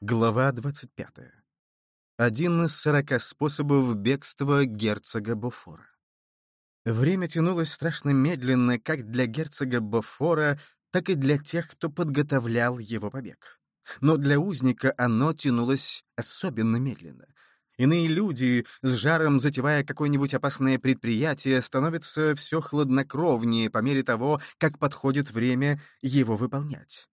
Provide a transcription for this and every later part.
Глава 25. Один из сорока способов бегства герцога Бофора. Время тянулось страшно медленно как для герцога Бофора, так и для тех, кто подготовлял его побег. Но для узника оно тянулось особенно медленно. Иные люди, с жаром затевая какое-нибудь опасное предприятие, становятся все хладнокровнее по мере того, как подходит время его выполнять.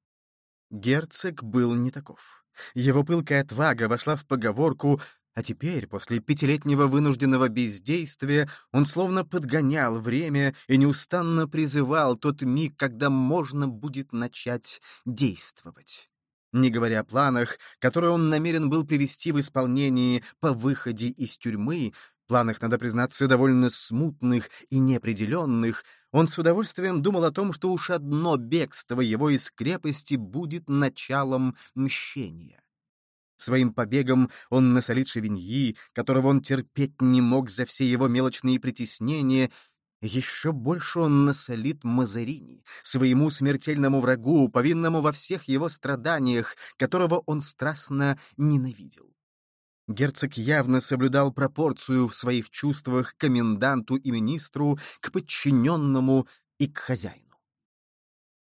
Герцог был не таков. Его пылкая отвага вошла в поговорку, а теперь, после пятилетнего вынужденного бездействия, он словно подгонял время и неустанно призывал тот миг, когда можно будет начать действовать. Не говоря о планах, которые он намерен был привести в исполнение по выходе из тюрьмы, планах, надо признаться, довольно смутных и неопределенных, он с удовольствием думал о том, что уж одно бегство его из крепости будет началом мщения. Своим побегом он насолит Шевиньи, которого он терпеть не мог за все его мелочные притеснения, еще больше он насолит Мазарини, своему смертельному врагу, повинному во всех его страданиях, которого он страстно ненавидел. Герцог явно соблюдал пропорцию в своих чувствах к коменданту и министру, к подчиненному и к хозяину.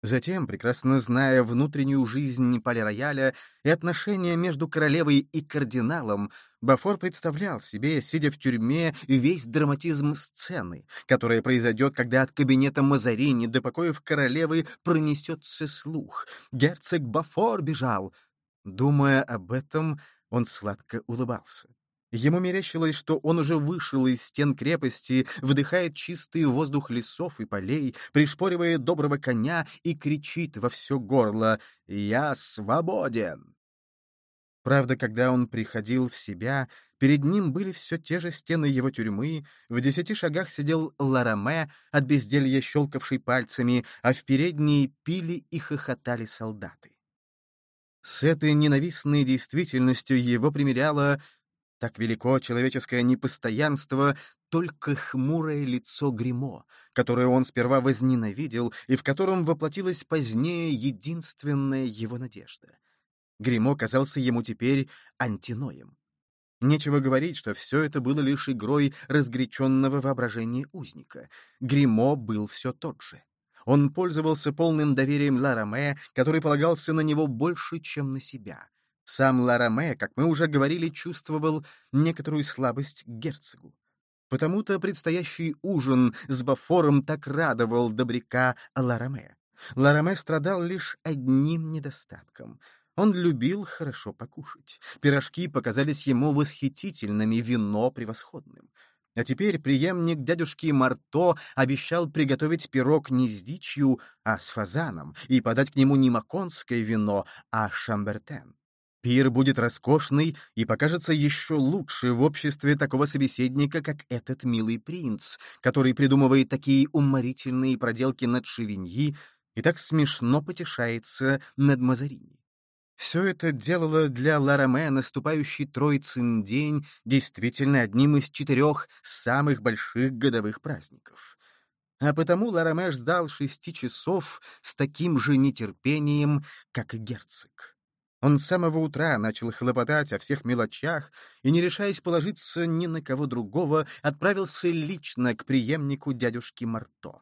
Затем, прекрасно зная внутреннюю жизнь Пале-Рояля и отношения между королевой и кардиналом, Бафор представлял себе, сидя в тюрьме, весь драматизм сцены, которая произойдет, когда от кабинета Мазарини до покоев королевы пронесется слух. Герцог Бафор бежал. Думая об этом, он сладко улыбался. Ему мерещилось, что он уже вышел из стен крепости, вдыхает чистый воздух лесов и полей, пришпоривает доброго коня и кричит во все горло «Я свободен!». Правда, когда он приходил в себя, перед ним были все те же стены его тюрьмы, в десяти шагах сидел Лараме, от безделья щелкавший пальцами, а в передней пили и хохотали солдаты. С этой ненавистной действительностью его примеряло так велико человеческое непостоянство, только хмурое лицо гримо, которое он сперва возненавидел и в котором воплотилась позднее единственная его надежда. Гримо казался ему теперь антиноем. Нечего говорить, что все это было лишь игрой разгоряченного воображения узника. Гримо был все тот же. Он пользовался полным доверием Лараме, который полагался на него больше, чем на себя. Сам Лараме, как мы уже говорили, чувствовал некоторую слабость к герцогу. Потому-то предстоящий ужин с Бафором так радовал добряка Лараме. Лараме страдал лишь одним недостатком. Он любил хорошо покушать. Пирожки показались ему восхитительными, вино превосходным. А теперь преемник дядюшки Марто обещал приготовить пирог не с дичью, а с фазаном, и подать к нему не маконское вино, а шамбертен. Пир будет роскошный и покажется еще лучше в обществе такого собеседника, как этот милый принц, который придумывает такие уморительные проделки над Шевиньи и так смешно потешается над Мазарини. Все это делало для Лараме наступающий Троицын день действительно одним из четырех самых больших годовых праздников. А потому Лараме ждал шести часов с таким же нетерпением, как и герцог. Он с самого утра начал хлопотать о всех мелочах и, не решаясь положиться ни на кого другого, отправился лично к преемнику дядюшки Марто.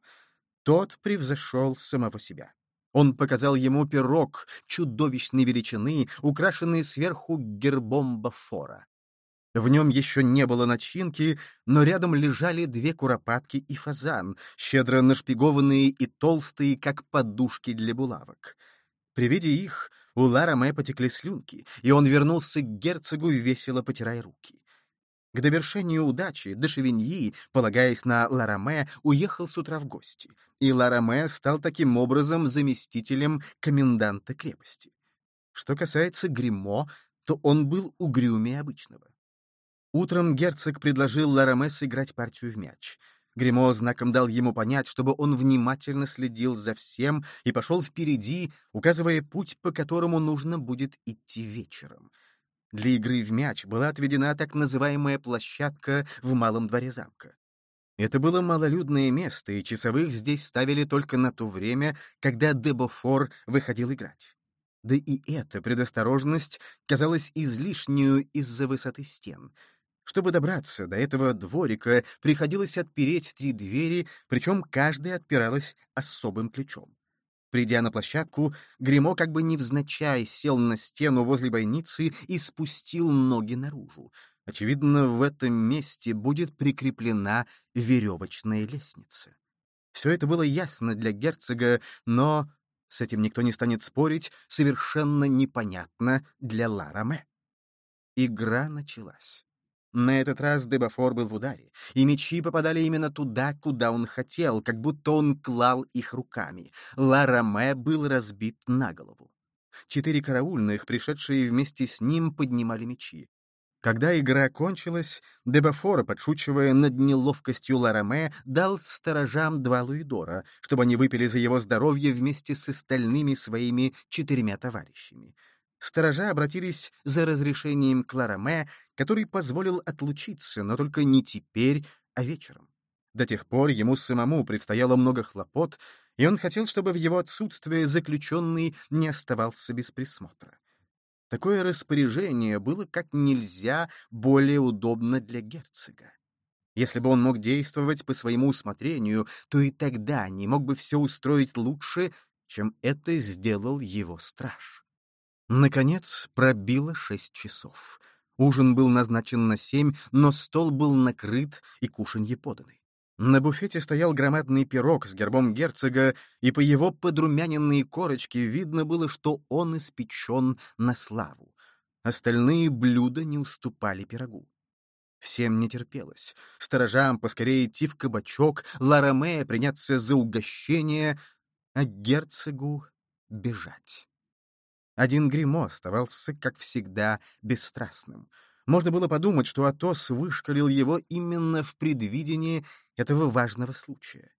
Тот превзошел самого себя. Он показал ему пирог чудовищной величины, украшенный сверху гербом Бафора. В нем еще не было начинки, но рядом лежали две куропатки и фазан, щедро нашпигованные и толстые, как подушки для булавок. При виде их у Лараме потекли слюнки, и он вернулся к герцогу, весело потирая руки. К довершению удачи де Шевиньи, полагаясь на Лараме, уехал с утра в гости, и Лараме стал таким образом заместителем коменданта крепости. Что касается Гримо, то он был угрюмее обычного. Утром герцог предложил Лараме сыграть партию в мяч. Гримо знаком дал ему понять, чтобы он внимательно следил за всем и пошел впереди, указывая путь, по которому нужно будет идти вечером — для игры в мяч была отведена так называемая площадка в малом дворе замка. Это было малолюдное место, и часовых здесь ставили только на то время, когда Дебофор выходил играть. Да и эта предосторожность казалась излишнюю из-за высоты стен. Чтобы добраться до этого дворика, приходилось отпереть три двери, причем каждая отпиралась особым ключом. Придя на площадку, Гремо как бы невзначай сел на стену возле бойницы и спустил ноги наружу. Очевидно, в этом месте будет прикреплена веревочная лестница. Все это было ясно для герцога, но, с этим никто не станет спорить, совершенно непонятно для Лараме. Игра началась. На этот раз Дебафор был в ударе, и мечи попадали именно туда, куда он хотел, как будто он клал их руками. Лараме был разбит на голову. Четыре караульных, пришедшие вместе с ним, поднимали мечи. Когда игра кончилась, Дебафор, подшучивая над неловкостью Лараме, дал сторожам два луидора, чтобы они выпили за его здоровье вместе с остальными своими четырьмя товарищами. Сторожа обратились за разрешением к Лараме, который позволил отлучиться, но только не теперь, а вечером. До тех пор ему самому предстояло много хлопот, и он хотел, чтобы в его отсутствие заключенный не оставался без присмотра. Такое распоряжение было как нельзя более удобно для герцога. Если бы он мог действовать по своему усмотрению, то и тогда не мог бы все устроить лучше, чем это сделал его страж. Наконец пробило шесть часов. Ужин был назначен на семь, но стол был накрыт и кушанье поданы. На буфете стоял громадный пирог с гербом герцога, и по его подрумяненной корочке видно было, что он испечен на славу. Остальные блюда не уступали пирогу. Всем не терпелось. Сторожам поскорее идти в кабачок, Лараме приняться за угощение, а герцогу бежать. Один гримо оставался, как всегда, бесстрастным — можно было подумать, что Атос вышкалил его именно в предвидении этого важного случая.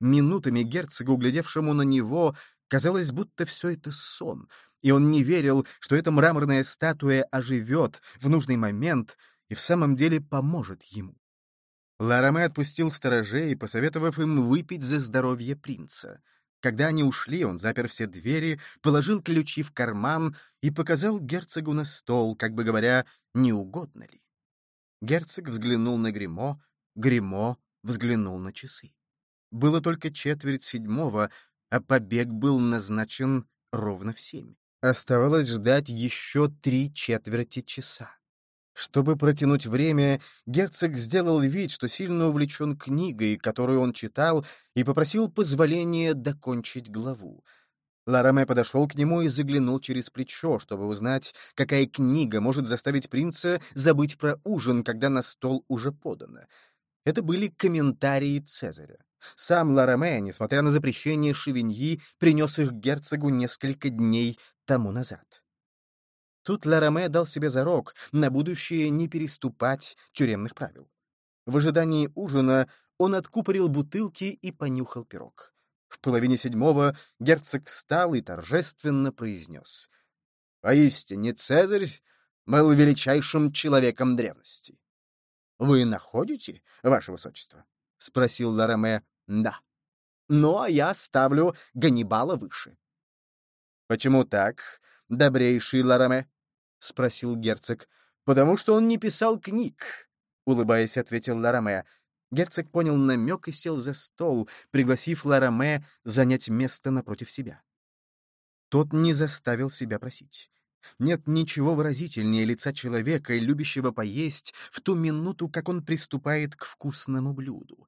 Минутами герцогу, углядевшему на него, казалось, будто все это сон, и он не верил, что эта мраморная статуя оживет в нужный момент и в самом деле поможет ему. Лараме отпустил сторожей, посоветовав им выпить за здоровье принца — когда они ушли, он запер все двери, положил ключи в карман и показал герцогу на стол, как бы говоря, не угодно ли. Герцог взглянул на гримо гримо взглянул на часы. Было только четверть седьмого, а побег был назначен ровно в семь. Оставалось ждать еще три четверти часа. Чтобы протянуть время, герцог сделал вид, что сильно увлечен книгой, которую он читал, и попросил позволения докончить главу. Лараме подошел к нему и заглянул через плечо, чтобы узнать, какая книга может заставить принца забыть про ужин, когда на стол уже подано. Это были комментарии Цезаря. Сам Лараме, несмотря на запрещение Шевиньи, принес их герцогу несколько дней тому назад. Тут Лараме дал себе зарок на будущее не переступать тюремных правил. В ожидании ужина он откупорил бутылки и понюхал пирог. В половине седьмого герцог встал и торжественно произнес. «Поистине Цезарь был величайшим человеком древности». «Вы находите, ваше высочество?» — спросил Лараме. «Да. Ну, а я ставлю Ганнибала выше». «Почему так, добрейший Лараме?» — спросил герцог. «Потому что он не писал книг», — улыбаясь, ответил Лараме. Герцог понял намек и сел за стол, пригласив Лараме занять место напротив себя. Тот не заставил себя просить. Нет ничего выразительнее лица человека, любящего поесть, в ту минуту, как он приступает к вкусному блюду.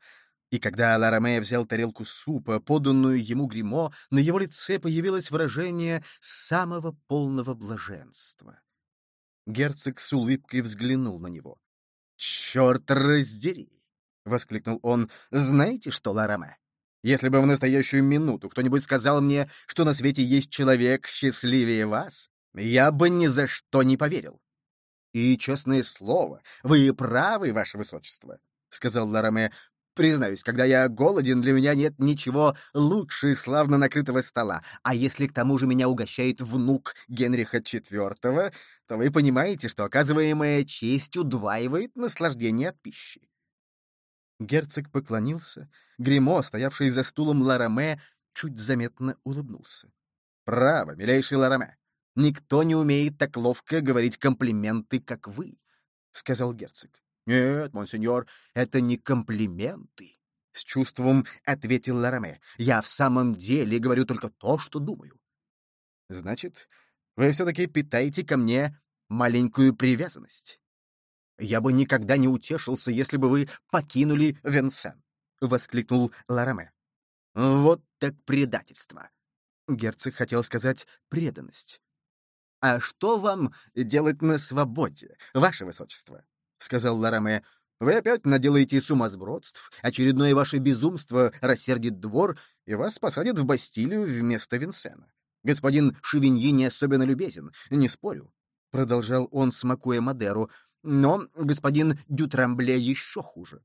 И когда Лараме взял тарелку супа, поданную ему гримо, на его лице появилось выражение самого полного блаженства. Герцог с улыбкой взглянул на него. «Черт раздери!» — воскликнул он. «Знаете что, Лараме? Если бы в настоящую минуту кто-нибудь сказал мне, что на свете есть человек счастливее вас, я бы ни за что не поверил». «И, честное слово, вы правы, ваше высочество», — сказал Лараме. Признаюсь, когда я голоден, для меня нет ничего лучше славно накрытого стола. А если к тому же меня угощает внук Генриха IV, то вы понимаете, что оказываемая честь удваивает наслаждение от пищи. Герцог поклонился. Гримо, стоявший за стулом Лараме, чуть заметно улыбнулся. «Право, милейший Лараме. Никто не умеет так ловко говорить комплименты, как вы», — сказал герцог. «Нет, монсеньор, это не комплименты», — с чувством ответил Лараме. «Я в самом деле говорю только то, что думаю». «Значит, вы все-таки питаете ко мне маленькую привязанность?» «Я бы никогда не утешился, если бы вы покинули Венсен», — воскликнул Лараме. «Вот так предательство!» Герцог хотел сказать «преданность». «А что вам делать на свободе, ваше высочество?» — сказал Лараме. «Вы опять наделаете сумасбродств, очередное ваше безумство рассердит двор, и вас посадят в Бастилию вместо Винсена. Господин Шевиньи не особенно любезен, не спорю», — продолжал он, смакуя Мадеру, «но господин Дютрамбле еще хуже».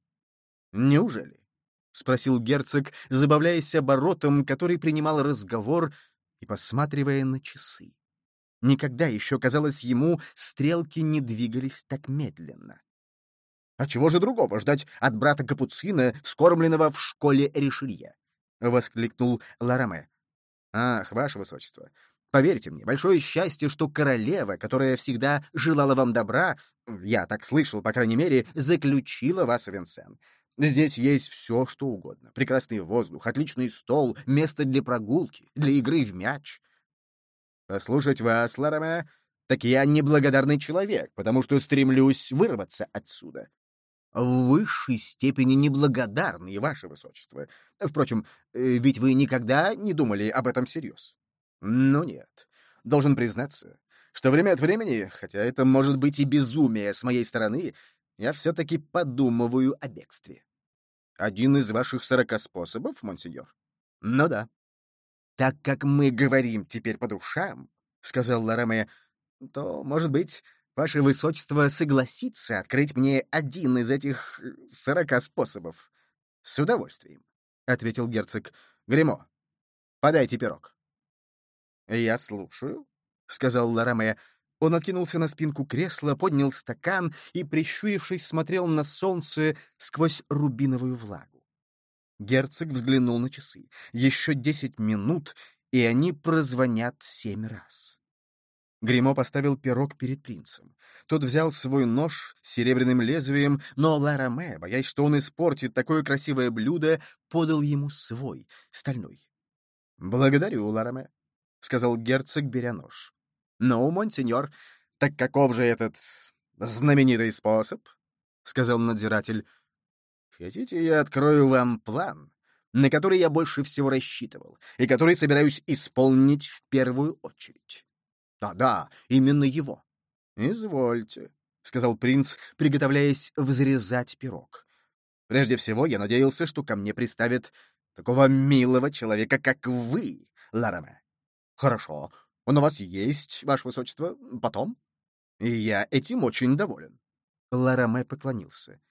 «Неужели?» — спросил герцог, забавляясь оборотом, который принимал разговор и посматривая на часы. Никогда еще, казалось ему, стрелки не двигались так медленно. «А чего же другого ждать от брата Капуцина, скормленного в школе Ришелье?» — воскликнул Лараме. «Ах, ваше высочество, поверьте мне, большое счастье, что королева, которая всегда желала вам добра, я так слышал, по крайней мере, заключила вас в Винсен. Здесь есть все, что угодно. Прекрасный воздух, отличный стол, место для прогулки, для игры в мяч. Послушать вас, Лараме, так я неблагодарный человек, потому что стремлюсь вырваться отсюда. В высшей степени неблагодарный, ваше высочество. Впрочем, э, ведь вы никогда не думали об этом всерьез. Ну нет. Должен признаться, что время от времени, хотя это может быть и безумие с моей стороны, я все-таки подумываю о бегстве. Один из ваших сорока способов, монсеньор? Ну да. Так как мы говорим теперь по душам, — сказал Лараме, — то, может быть, ваше высочество согласится открыть мне один из этих э, сорока способов. С удовольствием, — ответил герцог. Гремо, подайте пирог. Я слушаю, — сказал Лараме. Он откинулся на спинку кресла, поднял стакан и, прищурившись, смотрел на солнце сквозь рубиновую влагу. Герцог взглянул на часы. Еще десять минут, и они прозвонят семь раз. Гримо поставил пирог перед принцем. Тот взял свой нож с серебряным лезвием, но Лараме, боясь, что он испортит такое красивое блюдо, подал ему свой, стальной. «Благодарю, Лараме», — сказал герцог, беря нож. «Ну, монсеньор, так каков же этот знаменитый способ?» — сказал надзиратель. «Хотите, я открою вам план, на который я больше всего рассчитывал, и который собираюсь исполнить в первую очередь?» «Да-да, именно его». «Извольте», — сказал принц, приготовляясь взрезать пирог. «Прежде всего, я надеялся, что ко мне приставят такого милого человека, как вы, Лараме. Хорошо, он у вас есть, ваше высочество, потом? И я этим очень доволен. Лараме поклонился.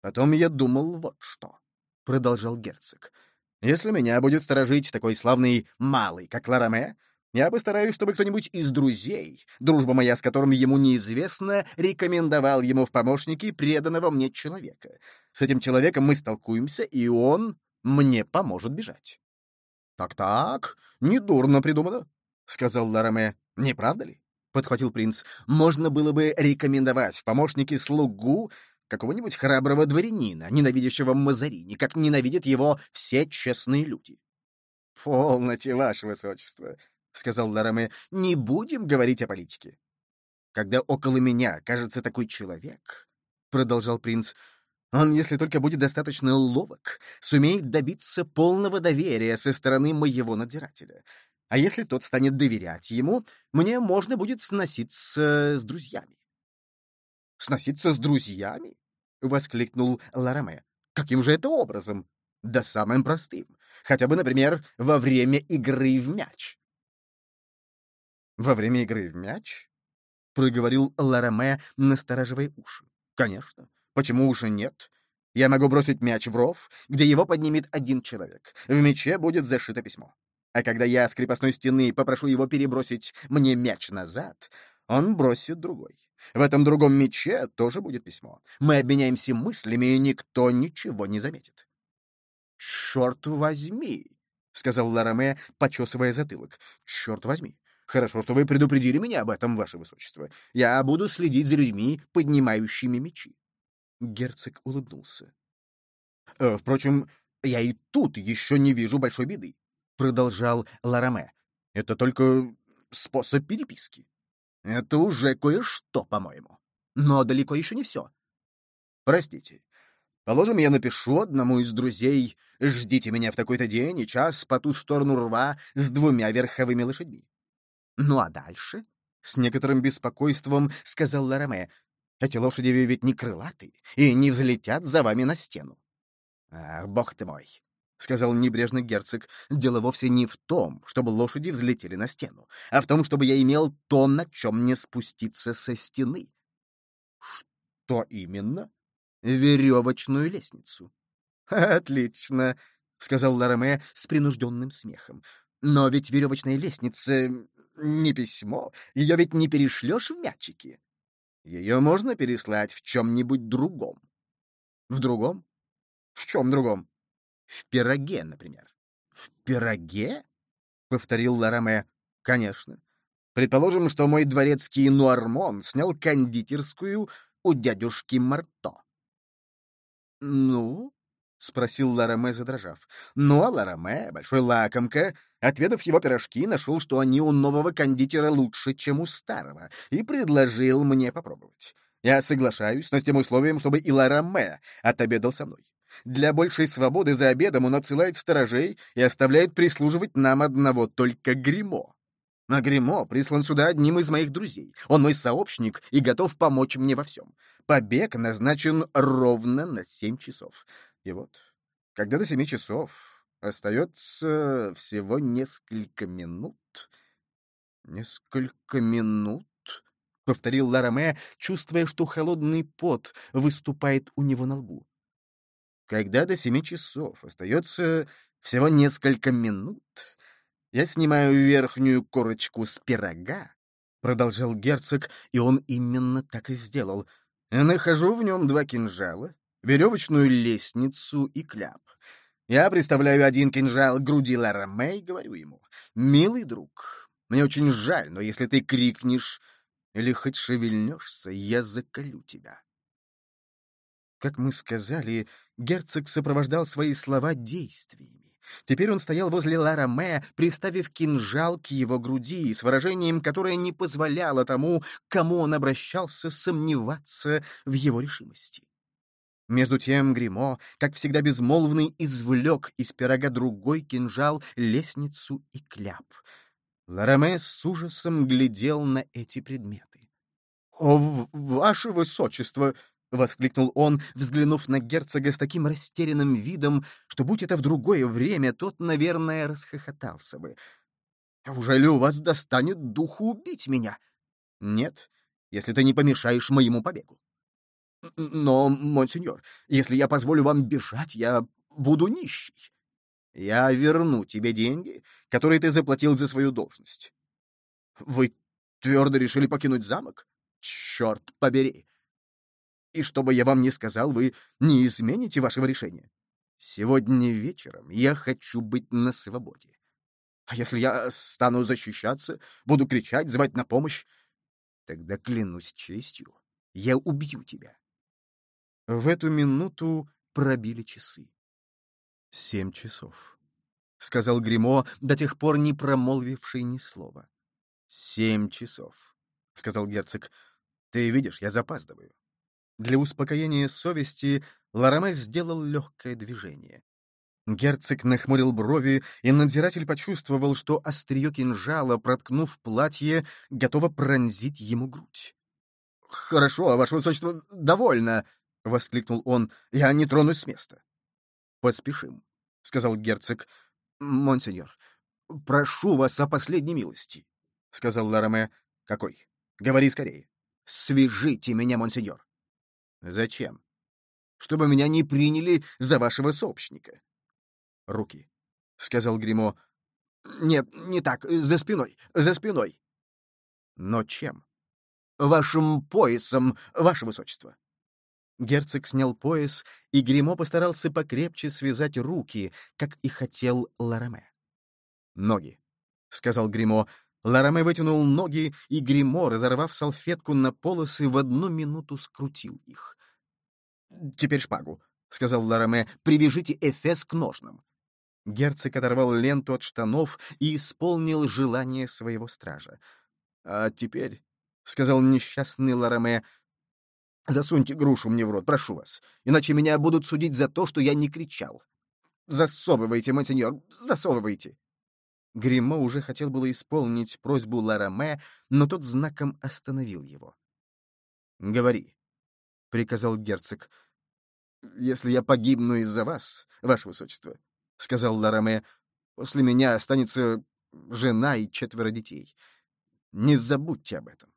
Потом я думал вот что, — продолжал герцог. Если меня будет сторожить такой славный малый, как Лараме, я постараюсь, чтобы кто-нибудь из друзей, дружба моя с которым ему неизвестна, рекомендовал ему в помощники преданного мне человека. С этим человеком мы столкуемся, и он мне поможет бежать. Так-так, недурно придумано. — сказал Лараме. «Не правда ли?» — подхватил принц. «Можно было бы рекомендовать в помощники слугу какого-нибудь храброго дворянина, ненавидящего Мазарини, как ненавидят его все честные люди». «Полноте, ваше высочество», — сказал Лараме. «Не будем говорить о политике». «Когда около меня кажется такой человек», — продолжал принц, — он, если только будет достаточно ловок, сумеет добиться полного доверия со стороны моего надзирателя. А если тот станет доверять ему, мне можно будет сноситься с друзьями. «Сноситься с друзьями?» — воскликнул Лараме. «Каким же это образом?» «Да самым простым. Хотя бы, например, во время игры в мяч». «Во время игры в мяч?» — проговорил Лараме, настораживая уши. «Конечно. Почему уже нет? Я могу бросить мяч в ров, где его поднимет один человек. В мяче будет зашито письмо. А когда я с крепостной стены попрошу его перебросить мне мяч назад, он бросит другой. В этом другом мяче тоже будет письмо. Мы обменяемся мыслями, и никто ничего не заметит. «Черт возьми!» — сказал Лараме, почесывая затылок. «Черт возьми! Хорошо, что вы предупредили меня об этом, ваше высочество. Я буду следить за людьми, поднимающими мечи. Герцог улыбнулся. «Э, «Впрочем, я и тут еще не вижу большой беды», — продолжал Лараме. «Это только способ переписки. Это уже кое-что, по-моему. Но далеко еще не все. Простите. Положим, я напишу одному из друзей «Ждите меня в такой-то день и час по ту сторону рва с двумя верховыми лошадьми». Ну а дальше? С некоторым беспокойством сказал Лараме. Эти лошади ведь не крылатые и не взлетят за вами на стену. Ах, бог ты мой, — сказал небрежный герцог, — дело вовсе не в том, чтобы лошади взлетели на стену, а в том, чтобы я имел то, на чем мне спуститься со стены. — Что именно? — Веревочную лестницу. — Отлично, — сказал Лараме с принужденным смехом. — Но ведь веревочная лестница — не письмо, ее ведь не перешлешь в мячики. Ее можно переслать в чем-нибудь другом. В другом? В чем другом? В пироге, например. В пироге? Повторил Лараме. Конечно. Предположим, что мой дворецкий Нуармон снял кондитерскую у дядюшки Марто. Ну? — спросил Лараме, задрожав. Ну, а Лараме, большой лакомка, отведав его пирожки, нашел, что они у нового кондитера лучше, чем у старого, и предложил мне попробовать. Я соглашаюсь, но с тем условием, чтобы и Лараме отобедал со мной. Для большей свободы за обедом он отсылает сторожей и оставляет прислуживать нам одного только гримо. А гримо прислан сюда одним из моих друзей. Он мой сообщник и готов помочь мне во всем. Побег назначен ровно на семь часов. И вот, когда до семи часов остается всего несколько минут... Несколько минут? — повторил Лараме, чувствуя, что холодный пот выступает у него на лбу. Когда до семи часов остается всего несколько минут, я снимаю верхнюю корочку с пирога, — продолжал герцог, и он именно так и сделал. Нахожу в нем два кинжала, веревочную лестницу и кляп. Я представляю один кинжал к груди Лараме и говорю ему, «Милый друг, мне очень жаль, но если ты крикнешь или хоть шевельнешься, я заколю тебя». Как мы сказали, герцог сопровождал свои слова действиями. Теперь он стоял возле Лараме, приставив кинжал к его груди с выражением, которое не позволяло тому, кому он обращался, сомневаться в его решимости. Между тем Гримо, как всегда безмолвный, извлек из пирога другой кинжал, лестницу и кляп. Лараме с ужасом глядел на эти предметы. — О, ваше высочество! — воскликнул он, взглянув на герцога с таким растерянным видом, что, будь это в другое время, тот, наверное, расхохотался бы. «Неужели у вас достанет духу убить меня?» «Нет, если ты не помешаешь моему побегу». Но, монсеньор, если я позволю вам бежать, я буду нищий. Я верну тебе деньги, которые ты заплатил за свою должность. Вы твердо решили покинуть замок? Черт побери! И что бы я вам ни сказал, вы не измените вашего решения. Сегодня вечером я хочу быть на свободе. А если я стану защищаться, буду кричать, звать на помощь, тогда, клянусь честью, я убью тебя. В эту минуту пробили часы. «Семь часов», — сказал Гримо, до тех пор не промолвивший ни слова. «Семь часов», — сказал герцог. «Ты видишь, я запаздываю». Для успокоения совести Лараме сделал легкое движение. Герцог нахмурил брови, и надзиратель почувствовал, что острие кинжала, проткнув платье, готово пронзить ему грудь. «Хорошо, ваше высочество, довольно», — воскликнул он. «Я не тронусь с места». «Поспешим», — сказал герцог. «Монсеньор, прошу вас о последней милости», — сказал Лараме. «Какой? Говори скорее». «Свяжите меня, монсеньор». «Зачем?» «Чтобы меня не приняли за вашего сообщника». «Руки», — сказал Гримо. «Нет, не так, за спиной, за спиной». «Но чем?» «Вашим поясом, ваше высочество». Герцог снял пояс, и Гримо постарался покрепче связать руки, как и хотел Лараме. «Ноги», — сказал Гримо, Лараме вытянул ноги, и гримо, разорвав салфетку на полосы, в одну минуту скрутил их. «Теперь шпагу», — сказал Лараме, — «привяжите Эфес к ножнам». Герцог оторвал ленту от штанов и исполнил желание своего стража. «А теперь», — сказал несчастный Лараме, — «засуньте грушу мне в рот, прошу вас, иначе меня будут судить за то, что я не кричал. Засовывайте, монсеньор, засовывайте». Гримо уже хотел было исполнить просьбу Лараме, но тот знаком остановил его. «Говори», — приказал герцог. «Если я погибну из-за вас, ваше высочество», — сказал Лараме, — «после меня останется жена и четверо детей. Не забудьте об этом.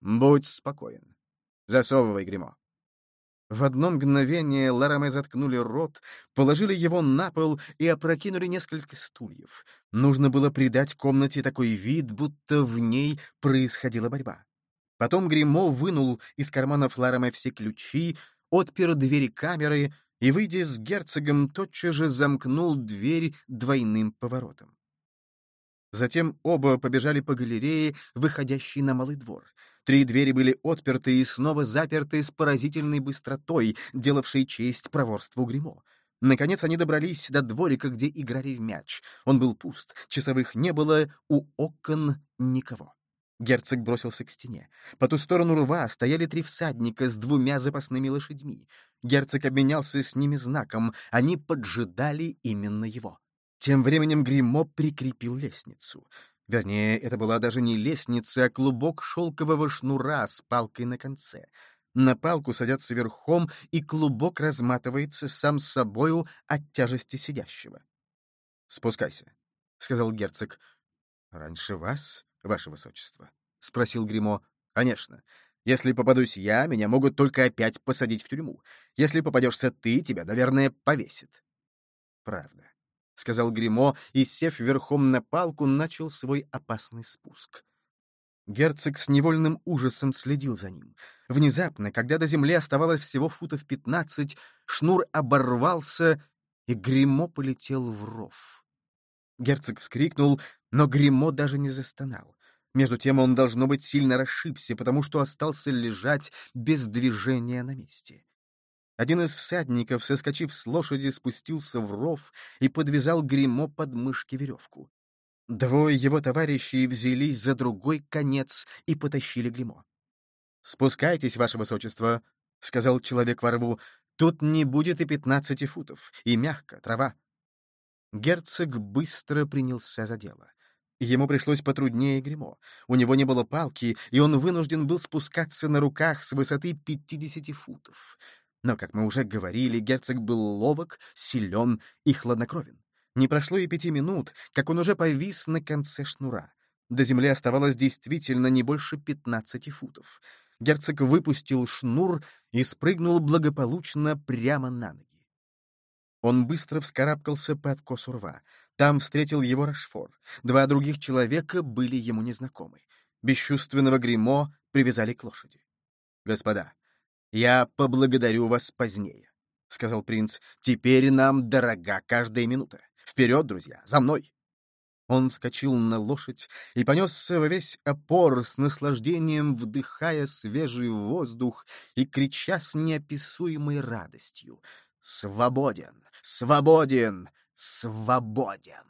Будь спокоен. Засовывай гримо. В одно мгновение Лараме заткнули рот, положили его на пол и опрокинули несколько стульев. Нужно было придать комнате такой вид, будто в ней происходила борьба. Потом Гримо вынул из карманов Лараме все ключи, отпер двери камеры и, выйдя с герцогом, тотчас же замкнул дверь двойным поворотом. Затем оба побежали по галерее, выходящей на малый двор. Три двери были отперты и снова заперты с поразительной быстротой, делавшей честь проворству гримо Наконец они добрались до дворика, где играли в мяч. Он был пуст, часовых не было, у окон никого. Герцог бросился к стене. По ту сторону рва стояли три всадника с двумя запасными лошадьми. Герцог обменялся с ними знаком. Они поджидали именно его. Тем временем Гримо прикрепил лестницу. Вернее, это была даже не лестница, а клубок шелкового шнура с палкой на конце. На палку садятся верхом, и клубок разматывается сам собою от тяжести сидящего. «Спускайся», — сказал герцог. «Раньше вас, ваше высочество?» — спросил Гримо. «Конечно. Если попадусь я, меня могут только опять посадить в тюрьму. Если попадешься ты, тебя, наверное, повесит». «Правда», — сказал Гримо и, сев верхом на палку, начал свой опасный спуск. Герцог с невольным ужасом следил за ним. Внезапно, когда до земли оставалось всего футов пятнадцать, шнур оборвался, и Гримо полетел в ров. Герцог вскрикнул, но Гримо даже не застонал. Между тем он, должно быть, сильно расшибся, потому что остался лежать без движения на месте. Один из всадников, соскочив с лошади, спустился в ров и подвязал гримо под мышки веревку. Двое его товарищей взялись за другой конец и потащили гримо. «Спускайтесь, ваше высочество», — сказал человек во рву, — «тут не будет и пятнадцати футов, и мягко, трава». Герцог быстро принялся за дело. Ему пришлось потруднее гримо. У него не было палки, и он вынужден был спускаться на руках с высоты пятидесяти футов. Но, как мы уже говорили, герцог был ловок, силен и хладнокровен. Не прошло и пяти минут, как он уже повис на конце шнура. До земли оставалось действительно не больше пятнадцати футов. Герцог выпустил шнур и спрыгнул благополучно прямо на ноги. Он быстро вскарабкался по откосу рва. Там встретил его Рашфор. Два других человека были ему незнакомы. Бесчувственного гримо привязали к лошади. «Господа, «Я поблагодарю вас позднее», — сказал принц. «Теперь нам дорога каждая минута. Вперед, друзья, за мной!» Он вскочил на лошадь и понесся во весь опор с наслаждением, вдыхая свежий воздух и крича с неописуемой радостью. «Свободен! Свободен! Свободен!»